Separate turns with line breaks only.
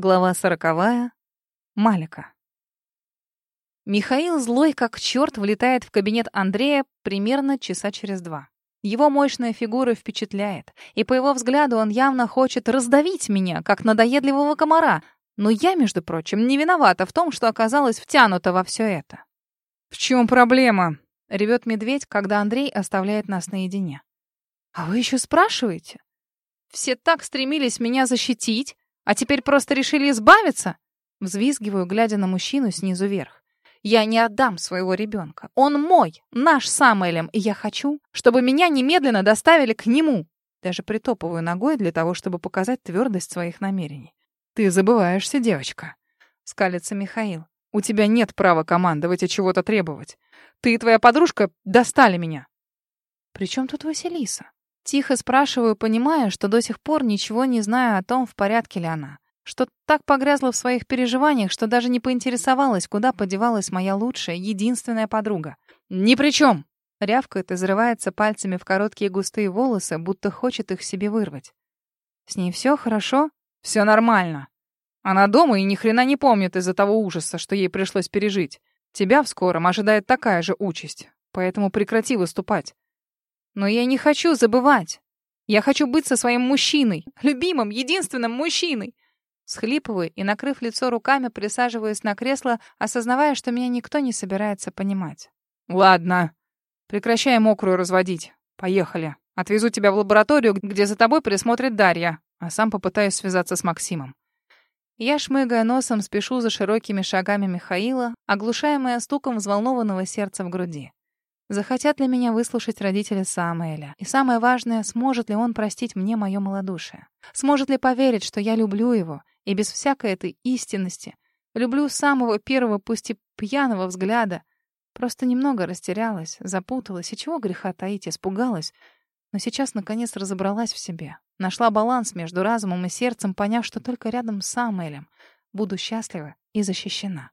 Глава сороковая. Малика. Михаил злой как черт влетает в кабинет Андрея примерно часа через два. Его мощная фигура впечатляет, и по его взгляду он явно хочет раздавить меня, как надоедливого комара. Но я, между прочим, не виновата в том, что оказалась втянута во все это. «В чем проблема?» — ревет медведь, когда Андрей оставляет нас наедине. «А вы еще спрашиваете? Все так стремились меня защитить, а теперь просто решили избавиться?» Взвизгиваю, глядя на мужчину снизу вверх. «Я не отдам своего ребенка. Он мой, наш Самуэлем, и я хочу, чтобы меня немедленно доставили к нему». Даже притопываю ногой для того, чтобы показать твердость своих намерений. «Ты забываешься, девочка», — скалится Михаил. «У тебя нет права командовать и чего-то требовать. Ты и твоя подружка достали меня». «При чем тут Василиса?» Тихо спрашиваю, понимая, что до сих пор ничего не знаю о том, в порядке ли она. Что так погрязла в своих переживаниях, что даже не поинтересовалась, куда подевалась моя лучшая, единственная подруга. «Ни при чем!» Рявкает и зарывается пальцами в короткие густые волосы, будто хочет их себе вырвать. «С ней все хорошо?» «Все нормально. Она дома и ни хрена не помнит из-за того ужаса, что ей пришлось пережить. Тебя в скором ожидает такая же участь, поэтому прекрати выступать. Но я не хочу забывать. Я хочу быть со своим мужчиной, любимым, единственным мужчиной. Схлипываю и, накрыв лицо руками, присаживаюсь на кресло, осознавая, что меня никто не собирается понимать. «Ладно. Прекращай мокрую разводить. Поехали. Отвезу тебя в лабораторию, где за тобой присмотрит Дарья, а сам попытаюсь связаться с Максимом». Я, шмыгая носом, спешу за широкими шагами Михаила, оглушаемая стуком взволнованного сердца в груди. Захотят ли меня выслушать родители Самуэля? И самое важное, сможет ли он простить мне мое малодушие? Сможет ли поверить, что я люблю его, и без всякой этой истинности? Люблю самого первого, пусть и пьяного взгляда. Просто немного растерялась, запуталась, и чего греха таить, испугалась. Но сейчас, наконец, разобралась в себе. Нашла баланс между разумом и сердцем, поняв, что только рядом с Самуэлем буду счастлива и защищена.